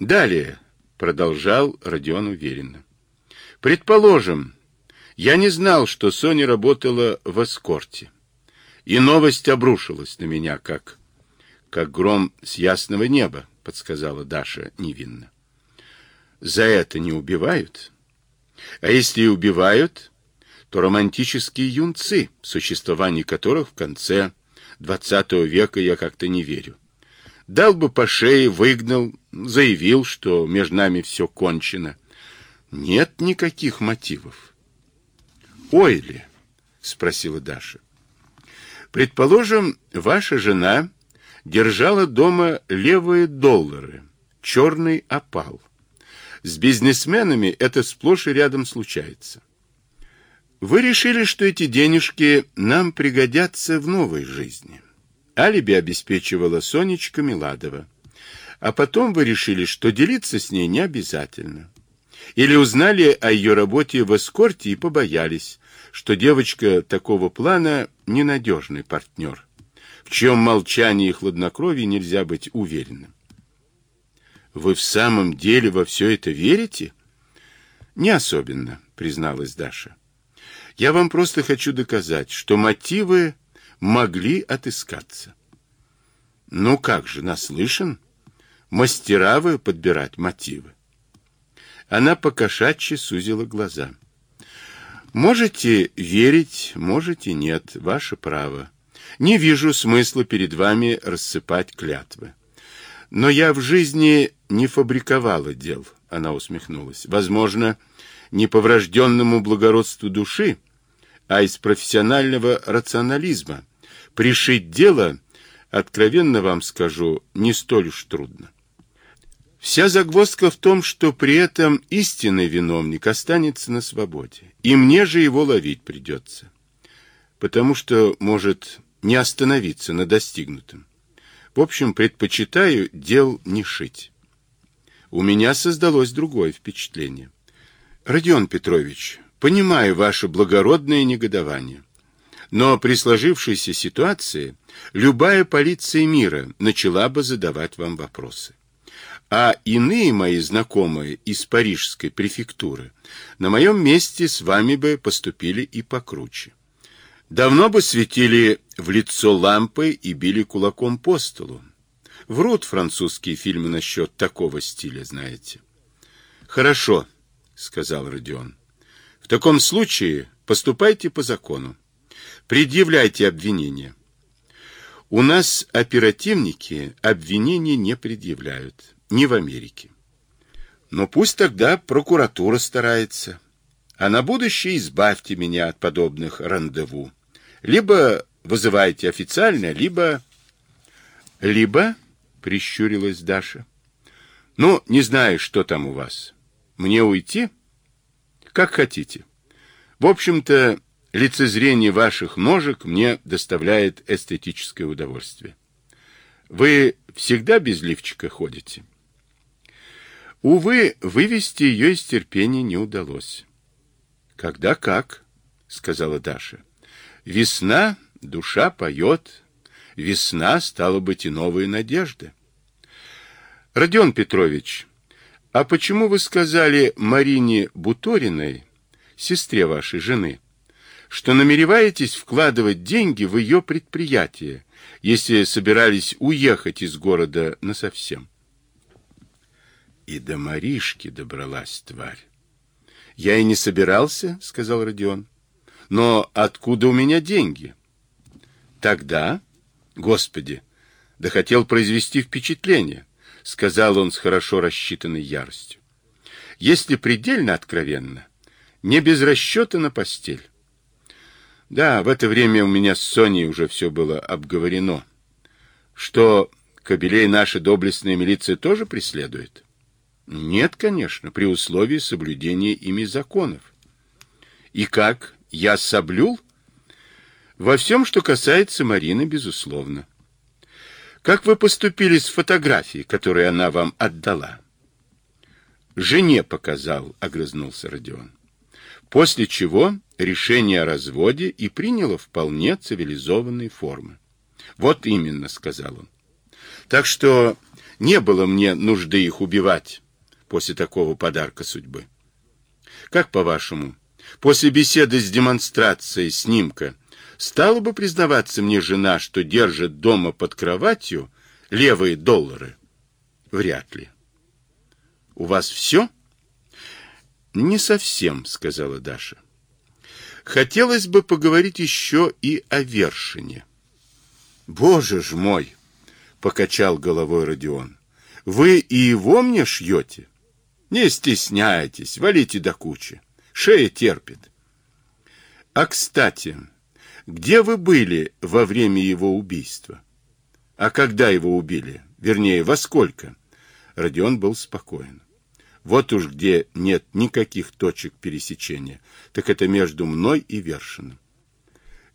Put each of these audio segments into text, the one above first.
Далее, продолжал Родион уверенно. Предположим, я не знал, что Соня работала в эскорте. И новость обрушилась на меня, как, как гром с ясного неба, подсказала Даша невинно. За это не убивают? А если и убивают, то романтические юнцы, в которых в конце XX века я как-то не верю. Дал бы по шее, выгнал, заявил, что между нами все кончено. Нет никаких мотивов. Ой ли? Спросила Даша. Предположим, ваша жена держала дома левые доллары, черный опал. С бизнесменами это сплошь и рядом случается. Вы решили, что эти денежки нам пригодятся в новой жизни. Алиби обеспечивала Сонечка Миладова. А потом вы решили, что делиться с ней не обязательно. Или узнали о ее работе в эскорте и побоялись, что девочка такого плана ненадежный партнер, в чьем молчании и хладнокровии нельзя быть уверенным. Вы в самом деле во все это верите? Не особенно, призналась Даша. Я вам просто хочу доказать, что мотивы могли отыскаться. Ну как же, наслышан? Мастера вы подбирать мотивы. Она покошачьи сузила глаза. Можете верить, можете нет, ваше право. Не вижу смысла перед вами рассыпать клятвы. Но я в жизни не фабриковала дел, она усмехнулась. Возможно, не по врожденному благородству души, а из профессионального рационализма. Пришить дело, откровенно вам скажу, не столь уж трудно. Вся загвоздка в том, что при этом истинный виновник останется на свободе, и мне же его ловить придется, потому что может не остановиться на достигнутом. В общем, предпочитаю дел не шить. У меня создалось другое впечатление. Родион Петрович, Понимаю ваше благородное негодование. Но при сложившейся ситуации любая полиция мира начала бы задавать вам вопросы. А иные мои знакомые из парижской префектуры на моем месте с вами бы поступили и покруче. Давно бы светили в лицо лампы и били кулаком по столу. Врут французские фильмы насчет такого стиля, знаете. Хорошо, сказал Родион. В таком случае поступайте по закону. Предъявляйте обвинения. У нас оперативники обвинения не предъявляют, ни в Америке. Но пусть тогда прокуратура старается. А на будущее избавьте меня от подобных рандеву. Либо вызывайте официально, либо... Либо, прищурилась Даша. Ну, не знаю, что там у вас. Мне уйти? — как хотите. В общем-то, лицезрение ваших ножек мне доставляет эстетическое удовольствие. Вы всегда без лифчика ходите? Увы, вывести ее из терпения не удалось. Когда как, сказала Даша. Весна, душа поет. Весна, стала быть, и новые надежды. Родион Петрович, а почему вы сказали Марине Буториной, сестре вашей жены, что намереваетесь вкладывать деньги в ее предприятие, если собирались уехать из города насовсем? И до Маришки добралась тварь. Я и не собирался, сказал Родион. Но откуда у меня деньги? Тогда, господи, да хотел произвести впечатление. — сказал он с хорошо рассчитанной яростью. «Если предельно откровенно, не без расчета на постель. Да, в это время у меня с Соней уже все было обговорено. Что, кобелей наша доблестная милиция тоже преследует? Нет, конечно, при условии соблюдения ими законов. И как, я соблюл? Во всем, что касается Марины, безусловно. Как вы поступили с фотографией, которую она вам отдала? Жене показал, огрызнулся Родион. После чего решение о разводе и приняло вполне цивилизованные формы. Вот именно, сказал он. Так что Не было мне нужды их убивать после такого подарка судьбы. Как по-вашему, после беседы с демонстрацией снимка стала бы признаваться мне жена, что держит дома под кроватью левые доллары? Вряд ли. У вас все? Не совсем, сказала Даша. Хотелось бы поговорить еще и о Вершине. Боже ж мой, покачал головой Родион. Вы и его мне шьете? Не стесняйтесь, валите до кучи. Шея терпит. А, кстати, где вы были во время его убийства? А когда его убили? Вернее, во сколько? Родион был спокоен. Вот уж где нет никаких точек пересечения, так это между мной и Вершиным.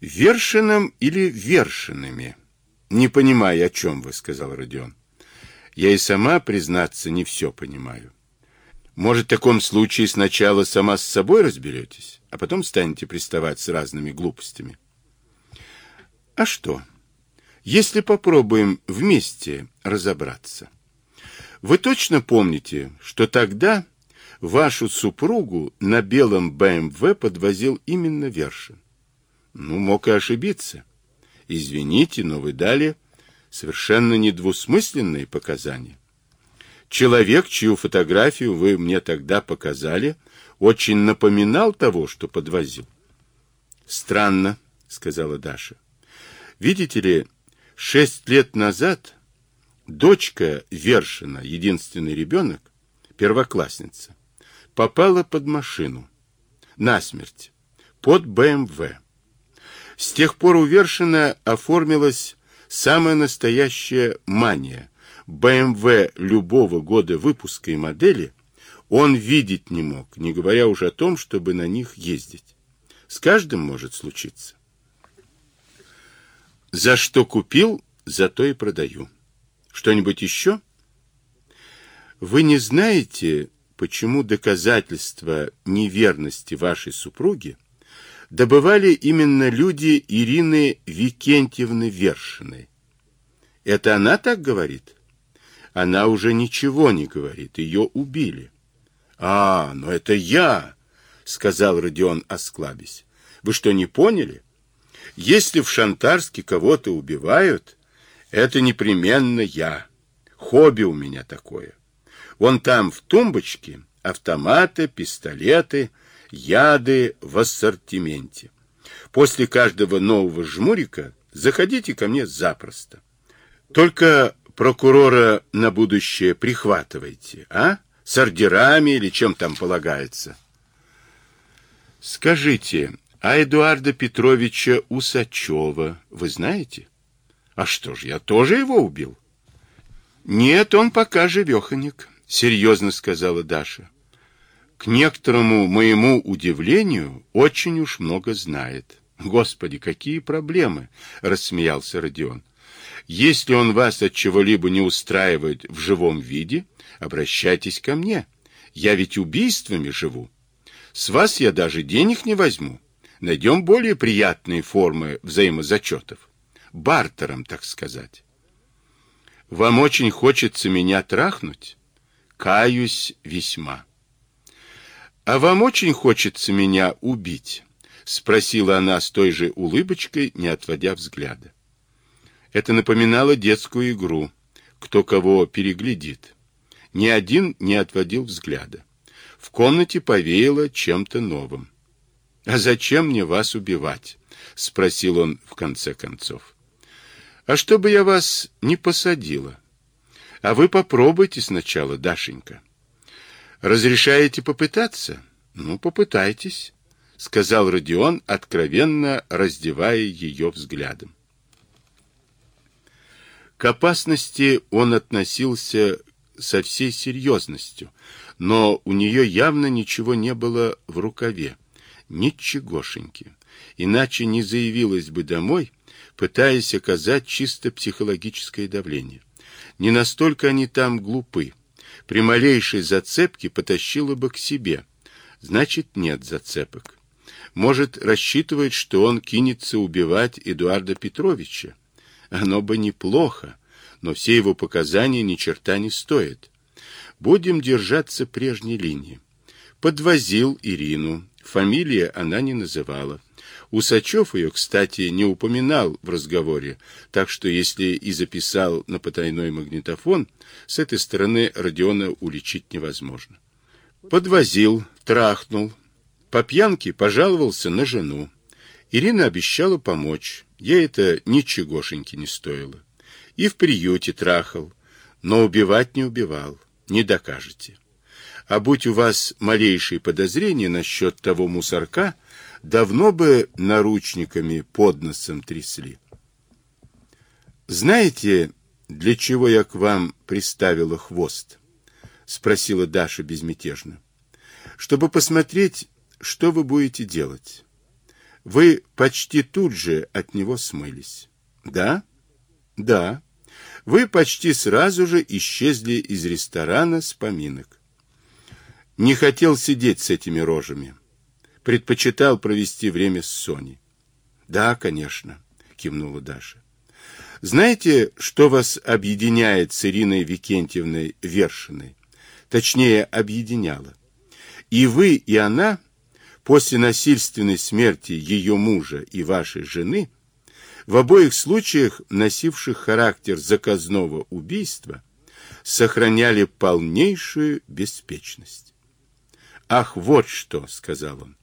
Вершиным или Вершинами? Не понимаю, о чем вы, сказал Родион. Я и сама, признаться, не все понимаю. Может, в таком случае сначала сама с собой разберетесь, а потом станете приставать с разными глупостями. А что, если попробуем вместе разобраться? Вы точно помните, что тогда вашу супругу на белом БМВ подвозил именно Вершин? Ну, мог и ошибиться. Извините, но вы дали совершенно недвусмысленные показания. Человек, чью фотографию вы мне тогда показали, очень напоминал того, что подвозил. Странно, сказала Даша. Видите ли, шесть лет назад Дочка Вершина, единственный ребенок, первоклассница, попала под машину, насмерть, под БМВ. С тех пор у Вершина оформилась самая настоящая мания. БМВ любого года выпуска и модели он видеть не мог, не говоря уже о том, чтобы на них ездить. С каждым может случиться. За что купил, за то и продаю. Что-нибудь еще? Вы не знаете, почему доказательства неверности вашей супруги добывали именно люди Ирины Викентьевны Вершиной? Это она так говорит? Она уже ничего не говорит, ее убили. А, но это я, сказал Родион, осклабясь. Вы что, не поняли? Если в Шантарске кого-то убивают, это непременно я. Хобби у меня такое. Вон там в тумбочке автоматы, пистолеты, яды в ассортименте. После каждого нового жмурика заходите ко мне запросто. Только прокурора на будущее прихватывайте, а? С ордерами или чем там полагается. Скажите, а Эдуарда Петровича Усачева вы знаете? А что ж, я тоже его убил? Нет, он пока живеханик, серьезно сказала Даша. К некоторому моему удивлению, очень уж много знает. Господи, какие проблемы, рассмеялся Родион. Если он вас от чего-либо не устраивает в живом виде, обращайтесь ко мне. Я ведь убийствами живу. С вас я даже денег не возьму. Найдем более приятные формы взаимозачетов бартером, так сказать. Вам очень хочется меня трахнуть? Каюсь весьма. А вам очень хочется меня убить? Спросила она с той же улыбочкой, не отводя взгляда. Это напоминало детскую игру, кто кого переглядит. Ни один не отводил взгляда. В комнате повеяло чем-то новым. «А зачем мне вас убивать?» — спросил он в конце концов. А чтобы я вас не посадила. А вы попробуйте сначала, Дашенька. Разрешаете попытаться? Ну, попытайтесь, сказал Родион, откровенно раздевая ее взглядом. К опасности он относился со всей серьезностью, но у нее явно ничего не было в рукаве, ничегошеньки. Иначе не заявилась бы домой, пытаясь оказать чисто психологическое давление. Не настолько они там глупы. При малейшей зацепке потащила бы к себе. Значит, нет зацепок. Может, рассчитывает, что он кинется убивать Эдуарда Петровича. Оно бы неплохо, но все его показания ни черта не стоят. Будем держаться прежней линии. Подвозил Ирину, фамилия она не называла. Усачев ее, кстати, не упоминал в разговоре, так что если и записал на потайной магнитофон, с этой стороны Родиона уличить невозможно. Подвозил, трахнул. По пьянке пожаловался на жену. Ирина обещала помочь. Ей это ничегошеньки не стоило. И в приюте трахал. Но убивать не убивал. Не докажете. А будь у вас малейшие подозрения насчет того мусорка, давно бы наручниками под носом трясли. Знаете, для чего я к вам приставила хвост? — спросила Даша безмятежно. — Чтобы посмотреть, что вы будете делать. Вы почти тут же от него смылись. — Да? — Да. Вы почти сразу же исчезли из ресторана с поминок. Не хотел сидеть с этими рожами. Предпочитал провести время с Соней. — Да, конечно, — кивнула Даша. — Знаете, что вас объединяет с Ириной Викентьевной Вершиной? точнее, объединяла. И вы, и она, после насильственной смерти ее мужа и вашей жены, в обоих случаях, носивших характер заказного убийства, сохраняли полнейшую беспечность. «Ах, вот что!» — сказал он.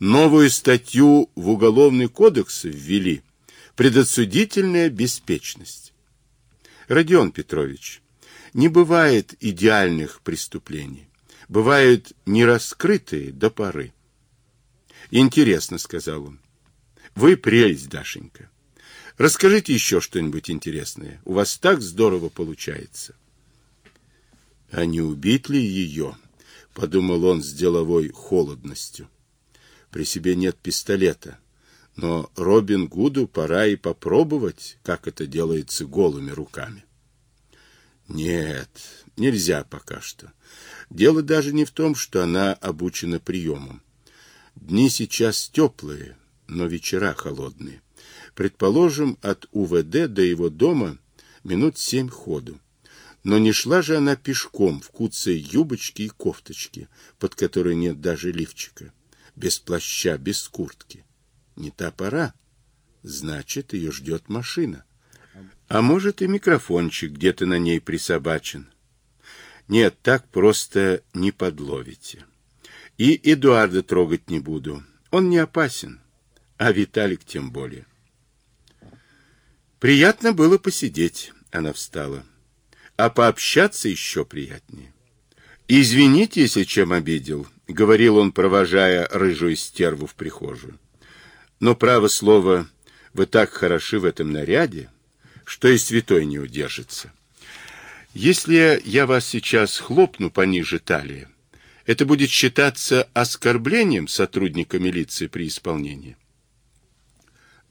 «Новую статью в Уголовный кодекс ввели. Предосудительная беспечность». Родион Петрович, не бывает идеальных преступлений. Бывают нераскрытые до поры. Интересно, сказал он. Вы прелесть, Дашенька. Расскажите еще что-нибудь интересное. У вас так здорово получается. А не убить ли ее? Подумал он с деловой холодностью. При себе нет пистолета. Но Робин Гуду пора и попробовать, как это делается голыми руками. Нет, нельзя пока что. Дело даже не в том, что она обучена приемам. Дни сейчас теплые, но вечера холодные. Предположим, от УВД до его дома минут семь ходу. Но не шла же она пешком в куцей юбочке и кофточке, под которой нет даже лифчика, без плаща, без куртки. Не та пора. Значит, ее ждет машина. А может, и микрофончик где-то на ней присобачен. Нет, так просто не подловите. И Эдуарда трогать не буду. Он не опасен. А Виталик тем более. Приятно было посидеть, она встала. А пообщаться еще приятнее. «Извините, если чем обидел», — говорил он, провожая рыжую стерву в прихожую. «Но, право слово, вы так хороши в этом наряде» что и святой не удержится. Если я вас сейчас хлопну пониже талии, это будет считаться оскорблением сотрудника милиции при исполнении.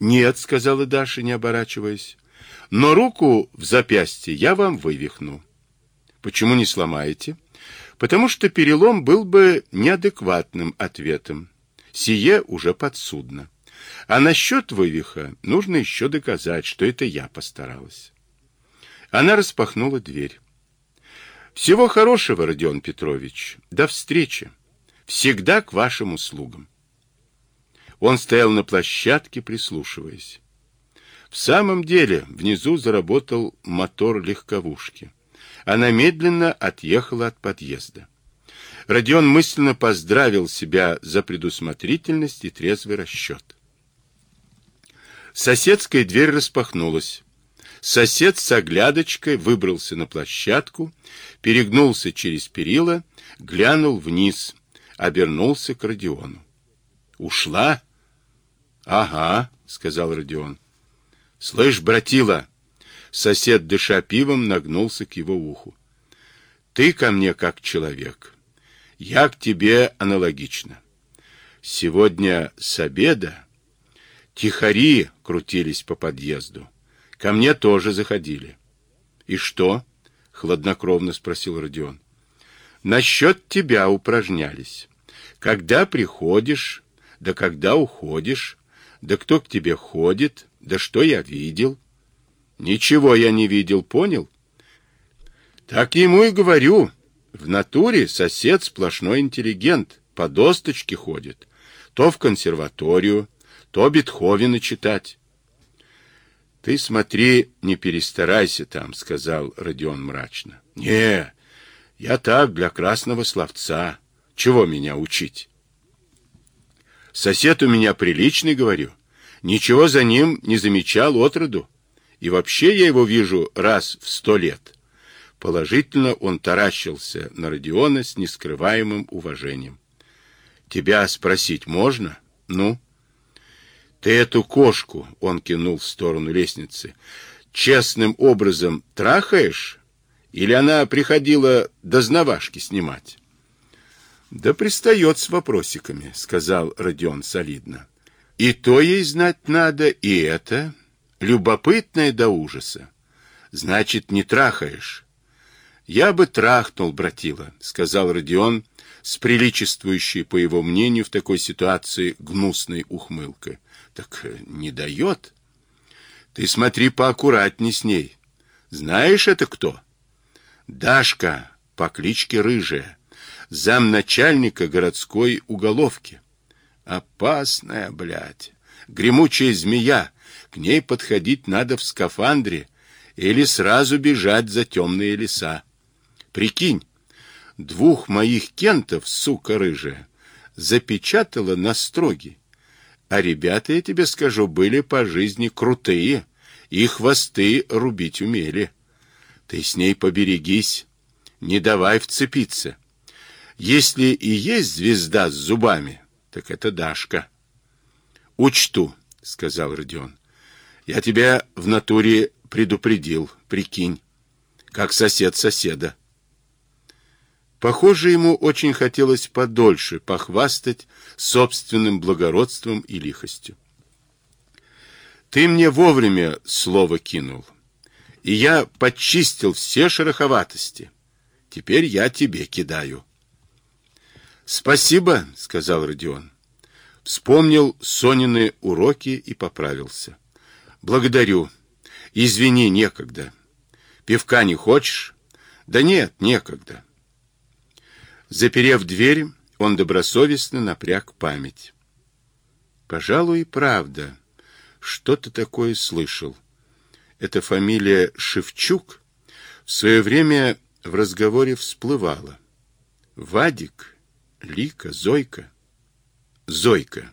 Нет, сказала Даша, не оборачиваясь. Но руку в запястье я вам вывихну. Почему не сломаете? Потому что перелом был бы неадекватным ответом. Сие уже подсудно. А насчет вывиха нужно еще доказать, что это я постаралась. Она распахнула дверь. Всего хорошего, Родион Петрович. До встречи. Всегда к вашим услугам. Он стоял на площадке, прислушиваясь. В самом деле, внизу заработал мотор легковушки. Она медленно отъехала от подъезда. Родион мысленно поздравил себя за предусмотрительность и трезвый расчет. Соседская дверь распахнулась. Сосед с оглядочкой выбрался на площадку, перегнулся через перила, глянул вниз, обернулся к Родиону. «Ушла?» «Ага», — сказал Родион. «Слышь, братила!» Сосед, дыша пивом, нагнулся к его уху. «Ты ко мне как человек. Я к тебе аналогично. Сегодня с обеда Тихари крутились по подъезду. Ко мне тоже заходили. — И что? — хладнокровно спросил Родион. — Насчет тебя упражнялись. Когда приходишь, да когда уходишь, да кто к тебе ходит, да что я видел. Ничего я не видел, понял? Так ему и говорю. В натуре сосед сплошной интеллигент, по досточке ходит. То в консерваторию, то Бетховена читать. Ты смотри, не перестарайся там, сказал Родион мрачно. Не, я так, для красного словца. Чего меня учить? Сосед у меня приличный, говорю. Ничего за ним не замечал отроду. И вообще я его вижу раз в сто лет. Положительно он таращился на Родиона с нескрываемым уважением. Тебя спросить можно? Ну? Ты эту кошку, он кинул в сторону лестницы, честным образом трахаешь? Или она приходила дознавашки снимать? Да пристает с вопросиками, сказал Родион солидно. И то ей знать надо, и это. Любопытное до ужаса. Значит, не трахаешь. Я бы трахнул, братила, сказал Родион с приличествующей, по его мнению, в такой ситуации гнусной ухмылкой. Так э, не дает. Ты смотри поаккуратней с ней. Знаешь, это кто? Дашка по кличке Рыжая, замначальника городской уголовки. Опасная, блядь, гремучая змея. К ней подходить надо в скафандре или сразу бежать за темные леса. Прикинь, двух моих кентов, сука рыжая, запечатала на строги. А ребята, я тебе скажу, были по жизни крутые, и хвосты рубить умели. Ты с ней поберегись, не давай вцепиться. Если и есть звезда с зубами, так это Дашка. Учту, сказал Родион. Я тебя в натуре предупредил, прикинь, как сосед соседа. Похоже, ему очень хотелось подольше похвастать собственным благородством и лихостью. Ты мне вовремя слово кинул, и я подчистил все шероховатости. Теперь я тебе кидаю. Спасибо, сказал Родион. Вспомнил Сонины уроки и поправился. Благодарю. Извини, некогда. Пивка не хочешь? Да нет, некогда. Заперев дверь, он добросовестно напряг память. Пожалуй, правда. Что-то такое слышал. Эта фамилия Шевчук в свое время в разговоре всплывала. Вадик, Лика, Зойка. Зойка.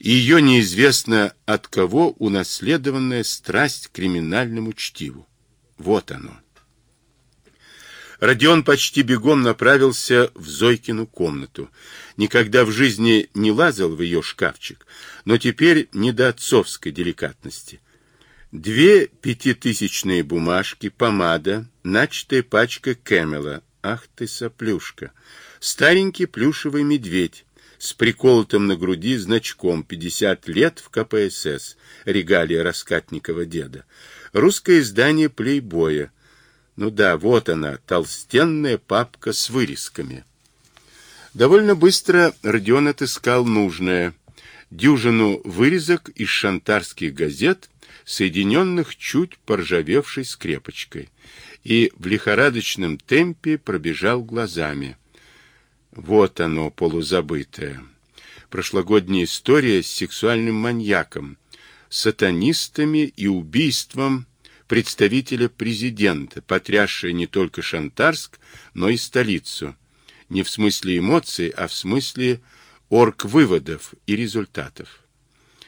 Ее неизвестно от кого унаследованная страсть к криминальному чтиву. Вот оно. Родион почти бегом направился в Зойкину комнату. Никогда в жизни не лазал в ее шкафчик, но теперь не до отцовской деликатности. Две пятитысячные бумажки, помада, начатая пачка Кэмела. Ах ты соплюшка! Старенький плюшевый медведь с приколотым на груди значком «50 лет в КПСС», регалия Раскатникова деда. Русское издание «Плейбоя», ну да, вот она, толстенная папка с вырезками. Довольно быстро Родион отыскал нужное. Дюжину вырезок из шантарских газет, соединенных чуть поржавевшей скрепочкой, и в лихорадочном темпе пробежал глазами. Вот оно, полузабытое. Прошлогодняя история с сексуальным маньяком, сатанистами и убийством представителя президента, потрясшее не только Шантарск, но и столицу. Не в смысле эмоций, а в смысле орг-выводов и результатов.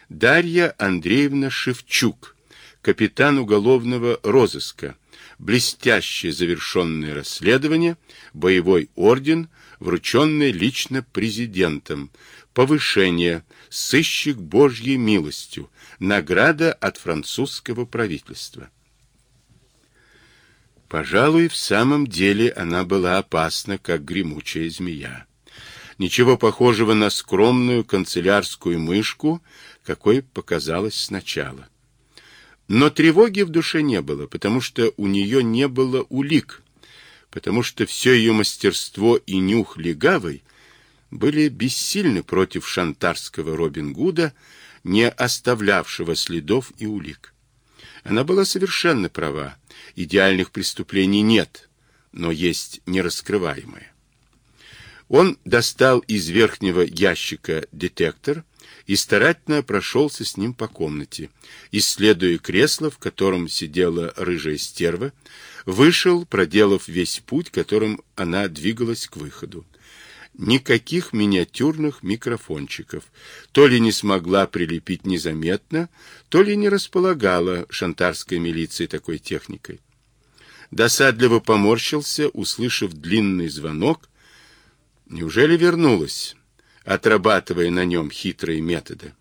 Дарья Андреевна Шевчук, капитан уголовного розыска, блестяще завершенное расследование, боевой орден, врученный лично президентом, повышение, сыщик Божьей милостью, награда от французского правительства. Пожалуй, в самом деле она была опасна, как гремучая змея. Ничего похожего на скромную канцелярскую мышку, какой показалось сначала. Но тревоги в душе не было, потому что у нее не было улик, потому что все ее мастерство и нюх легавой были бессильны против шантарского Робин Гуда, не оставлявшего следов и улик. Она была совершенно права. Идеальных преступлений нет, но есть нераскрываемые. Он достал из верхнего ящика детектор и старательно прошелся с ним по комнате, исследуя кресло, в котором сидела рыжая стерва, вышел, проделав весь путь, которым она двигалась к выходу. Никаких миниатюрных микрофончиков. То ли не смогла прилепить незаметно, то ли не располагала шантарская милиция такой техникой. Досадливо поморщился, услышав длинный звонок. Неужели вернулась, отрабатывая на нем хитрые методы?